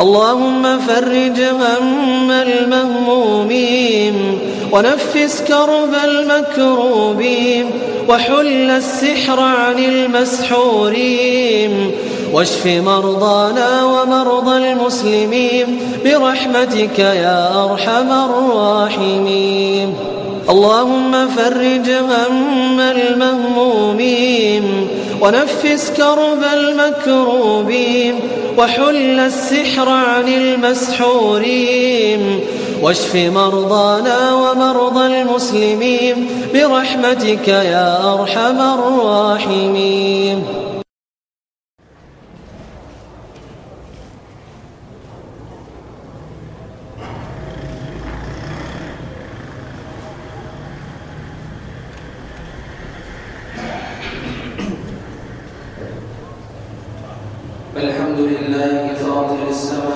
اللهم فرج هم المهمومين ونفس كرب المكروبين وحل السحر عن المسحورين واشف مرضانا ومرضى المسلمين برحمتك يا أرحم الراحمين. اللهم فرج هم المهمومين ونفس كرب المكروبين وحل السحر عن المسحورين واشف مرضانا ومرضى المسلمين برحمتك يا أرحم الراحمين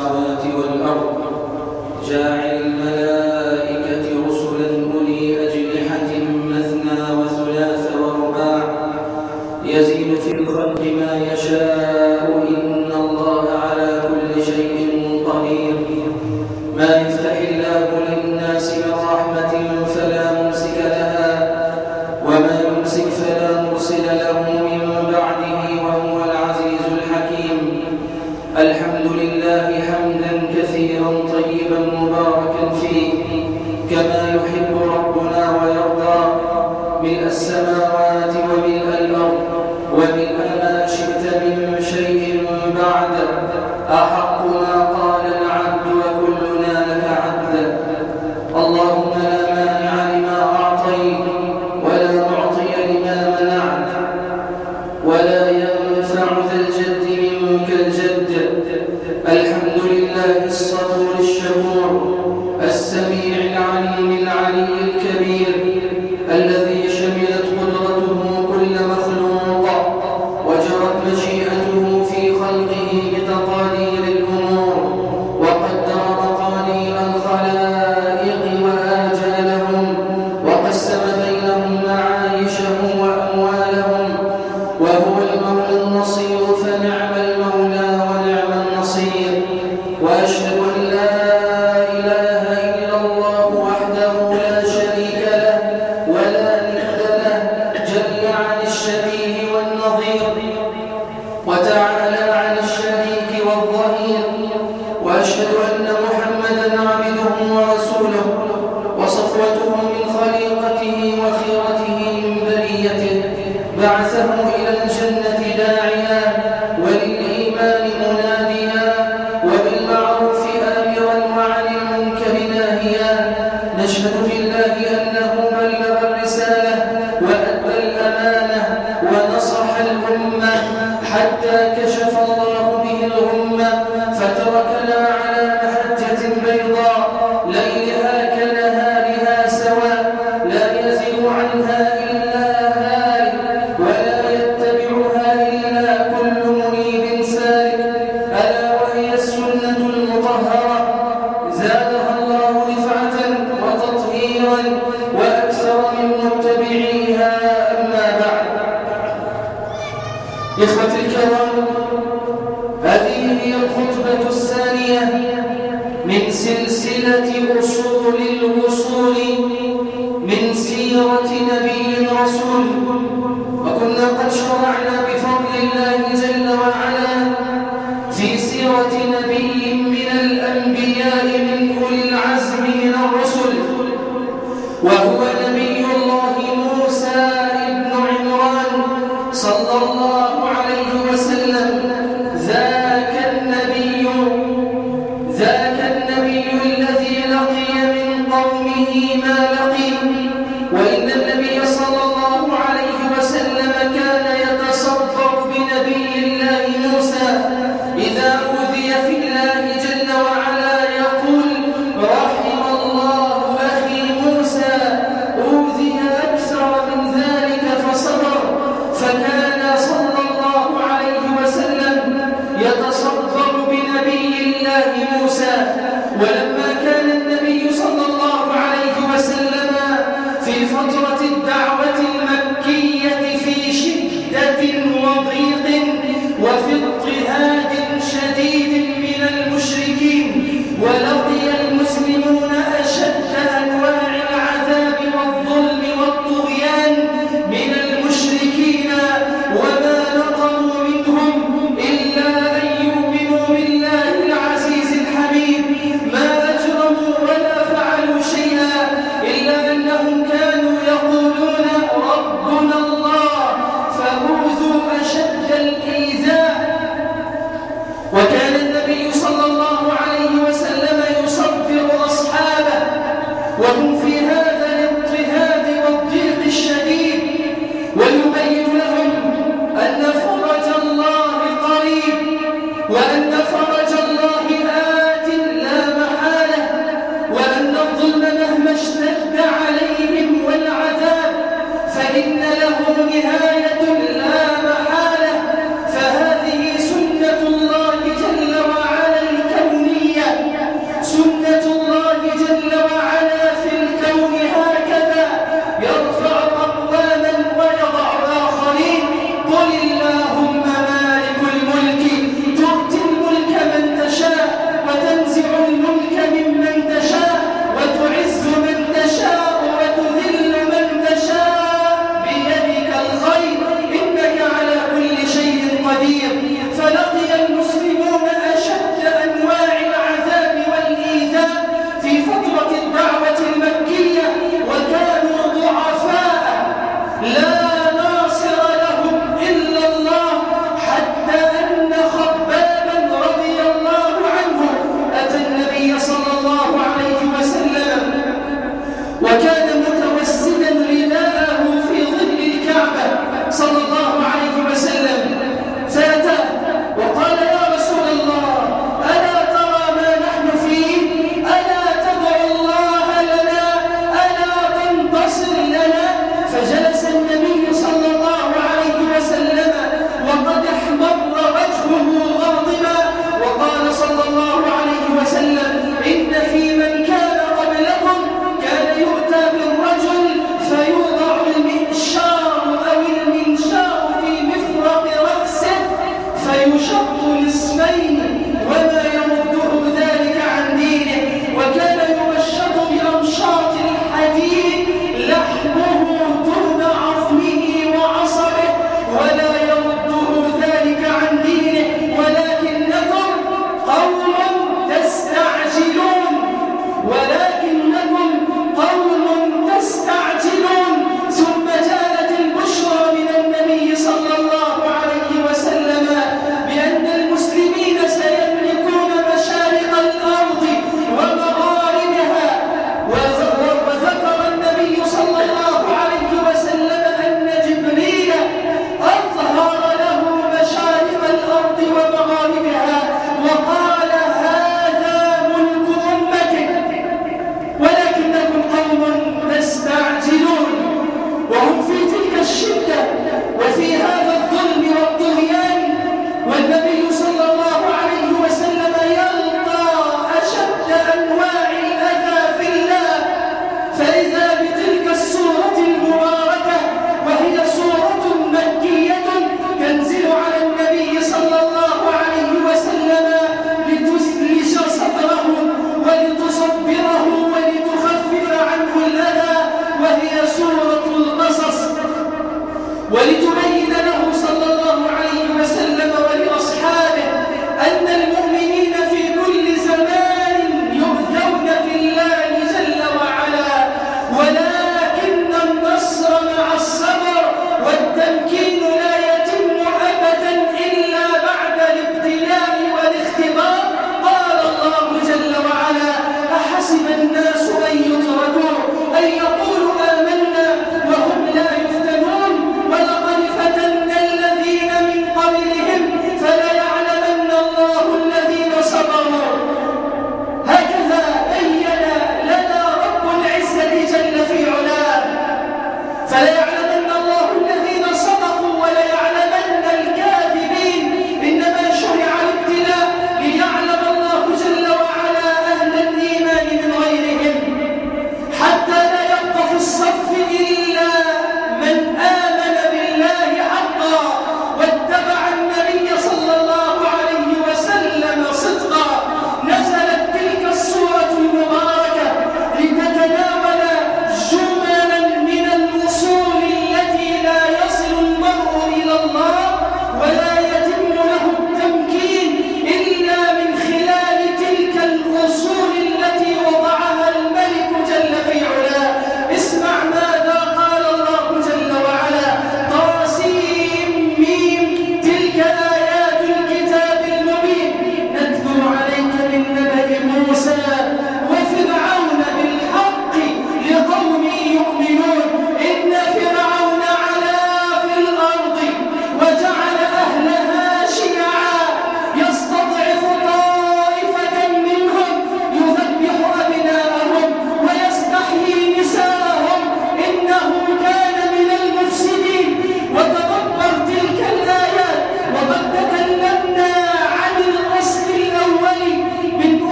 السماوات والأرض جاعل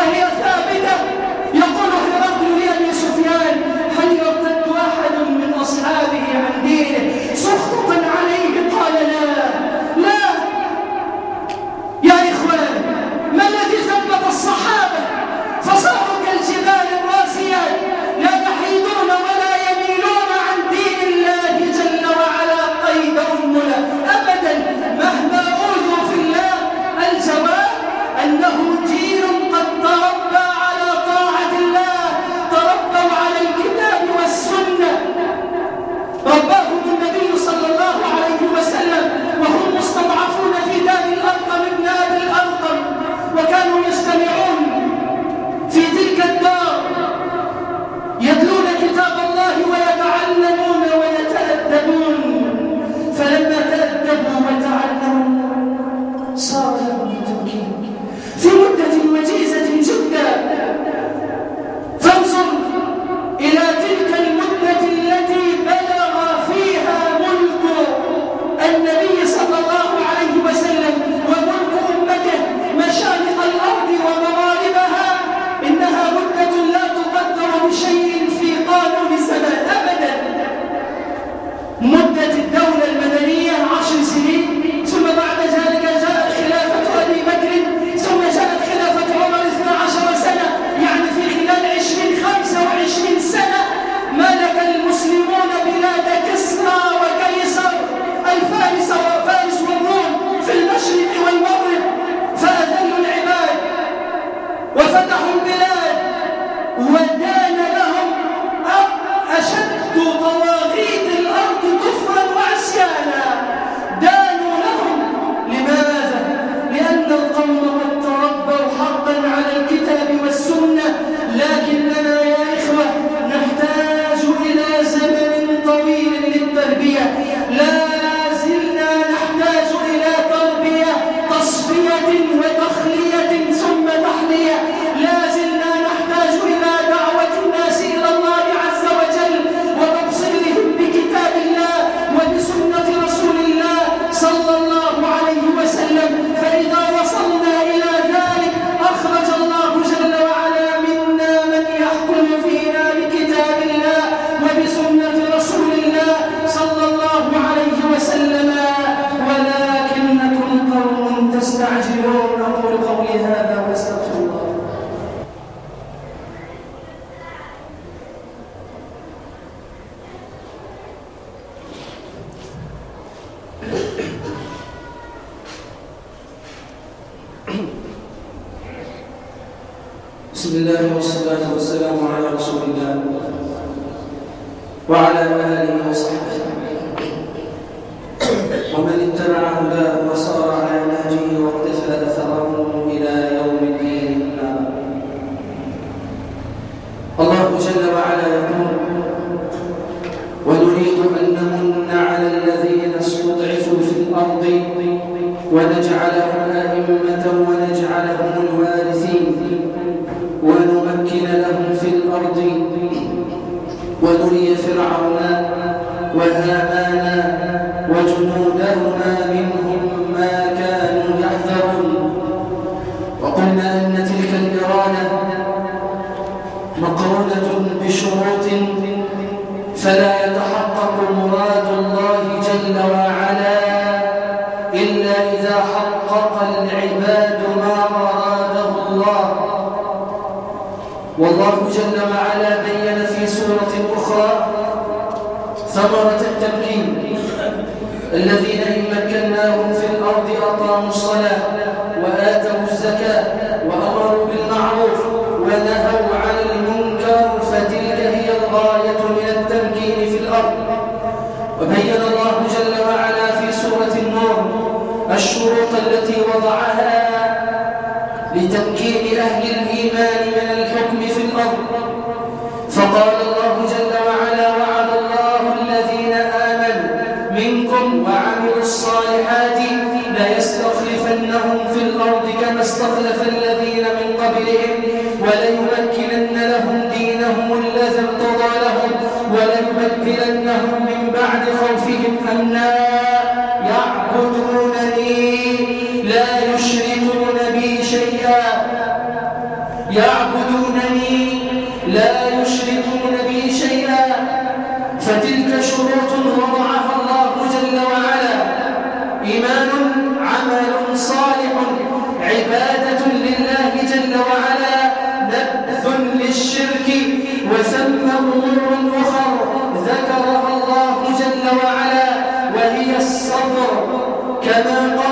وهي ثابتة. إذا حقق العباد ما أراده الله والله جل وعلا بين في سورة أخرى ثمرة التمكين الذين إن مكناهم في الأرض أقاموا الصلاة وآتوا الزكاة وأمروا بالمعروف ونهوا وضعها لتمكين أهل الإيمان صدق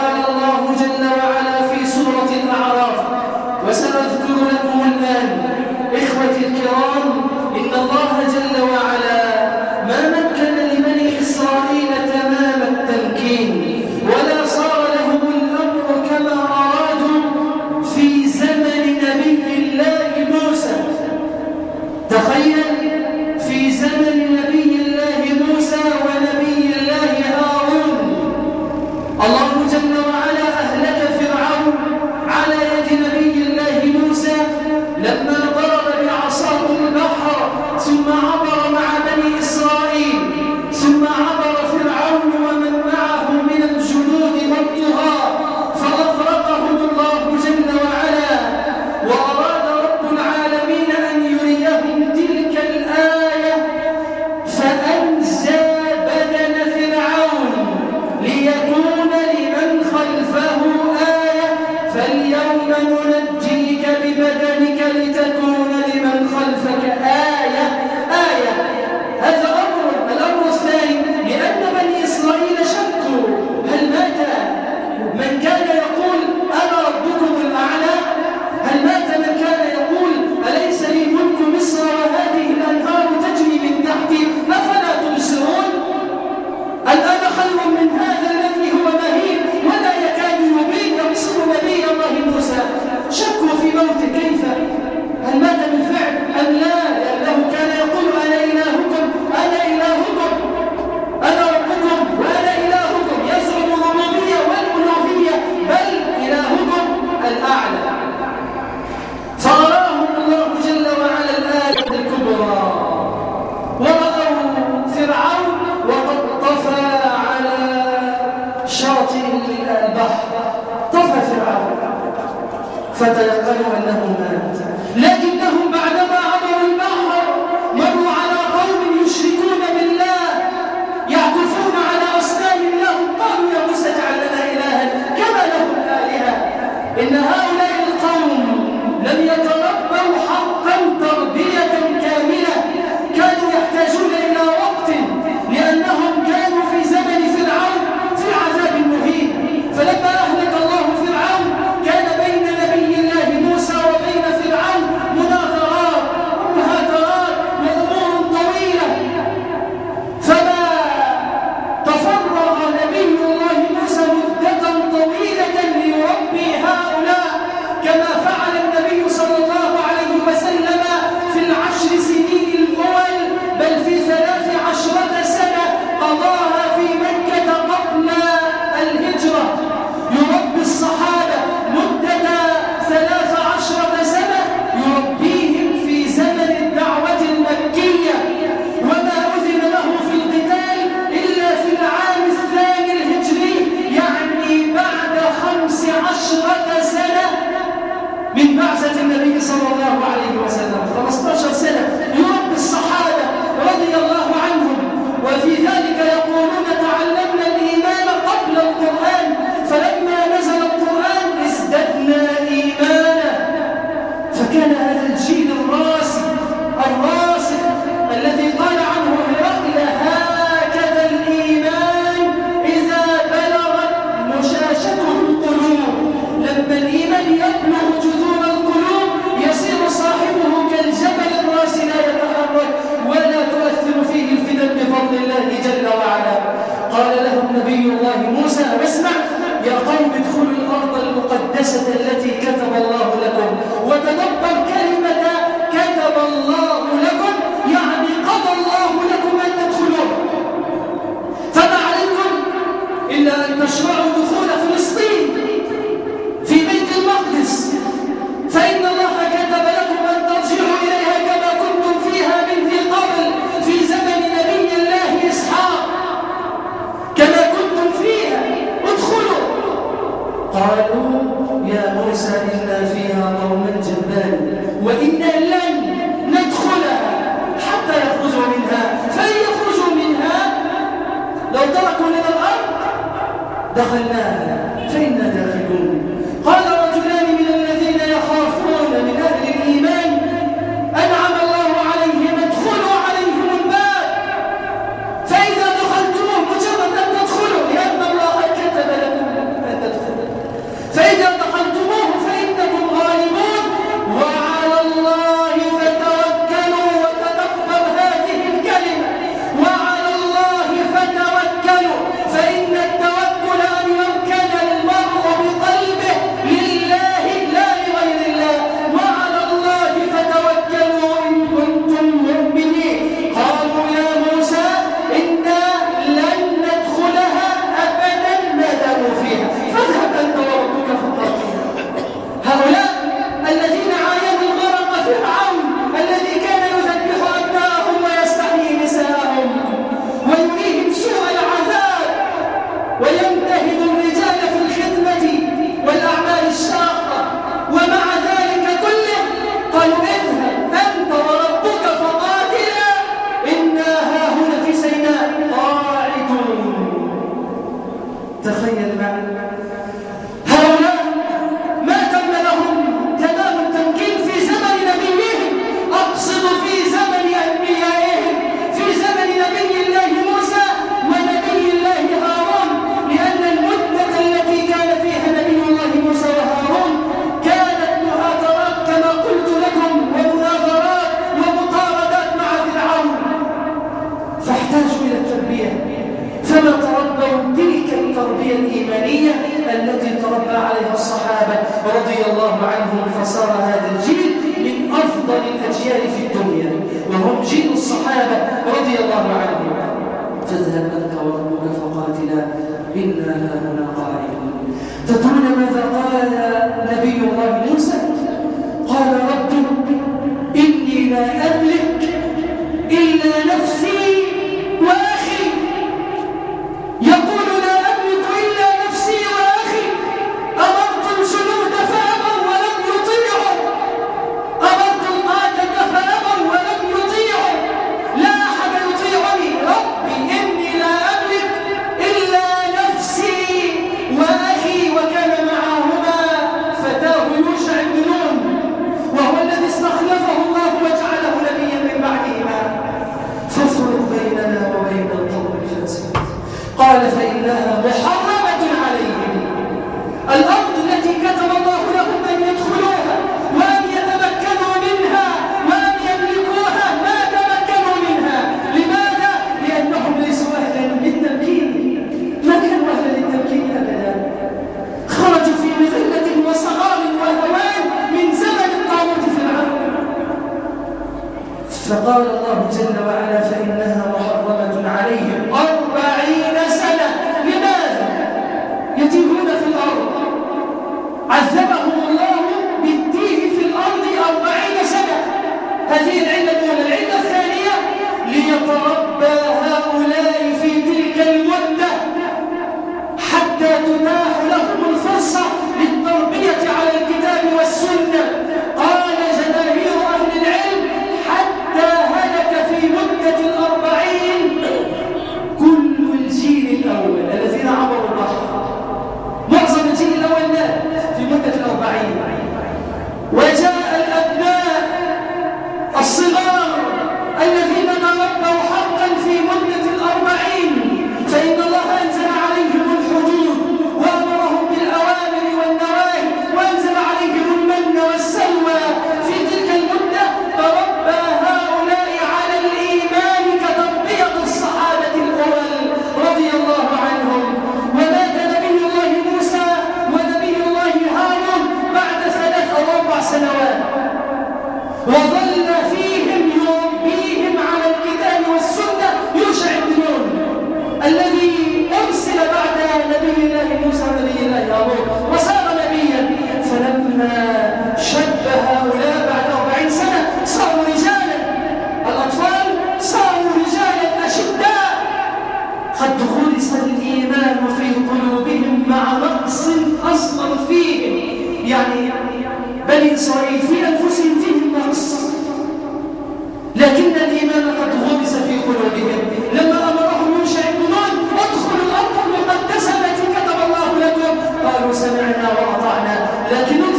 وأطعنا. لكن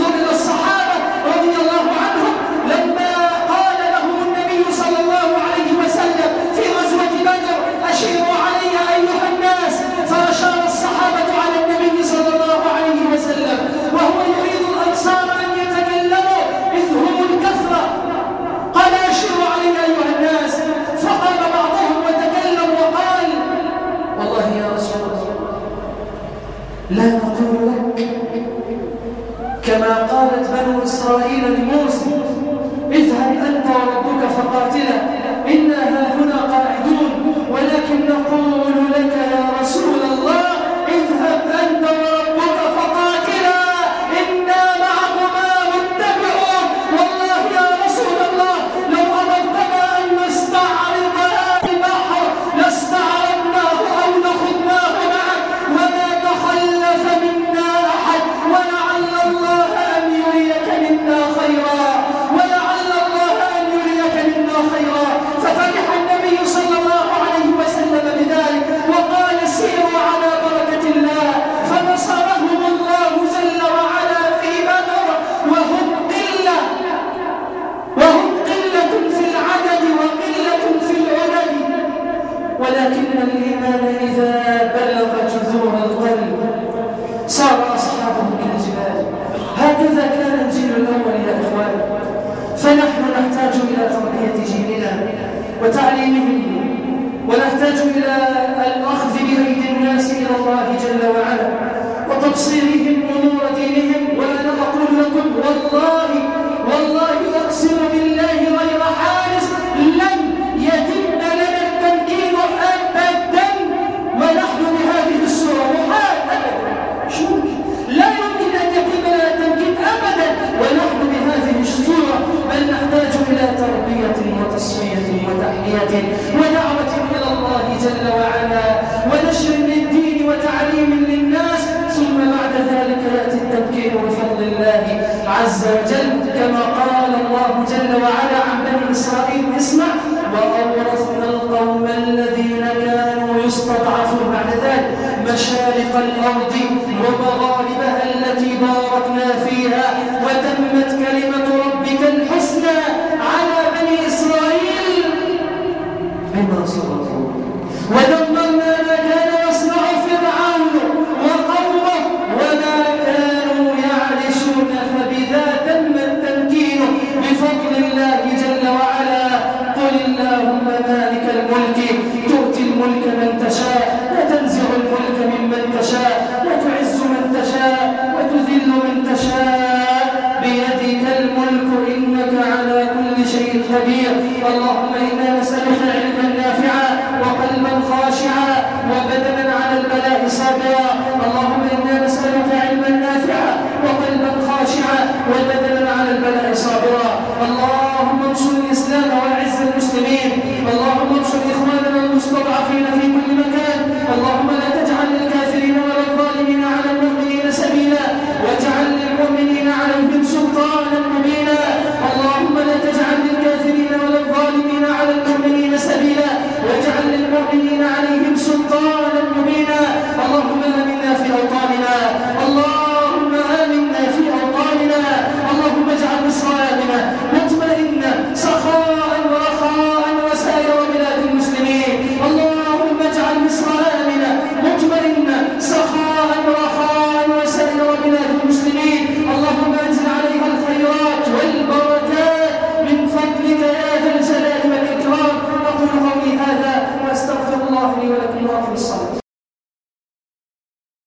لكن الإيمان إذا بلغ جذور القلب صار أصحابه كالجبال. هكذا كان الجيل الأول يا إخوان. فنحن نحتاج إلى تربية جيلنا وتعليمهم ونحتاج إلى الأخذ بأيدي الناس إلى الله جل وعلا وتبصيرهم ونور دينهم. ولا نقول لكم والله والله نحتاج إلى تربية وتصفية وتحية ودعوة إلى الله جل وعلا ونشر للدين وتعليم للناس؟ ثم بعد ذلك يأتي التبكير بفضل الله عز وجل كما قال الله جل وعلا عن بني إسرائيل اسمع وأورثنا القوم الذين كانوا يستضعفون بعد ذلك مشارق الأرض ومغاربها التي باركنا فيها ما كان يصنع فرعون وقومه وما كانوا يعرشون فبذا تم التمكين بفضل الله جل وعلا قل اللهم الملك تؤتي الملك من تشاء الملك ممن تشاء من تشاء وتذل من تشاء. بيدك الملك إنك على كل شيء قدير. اللهم إنا نافعا وقلبا خاشعا وبدنا على البلاء صابرا اللهم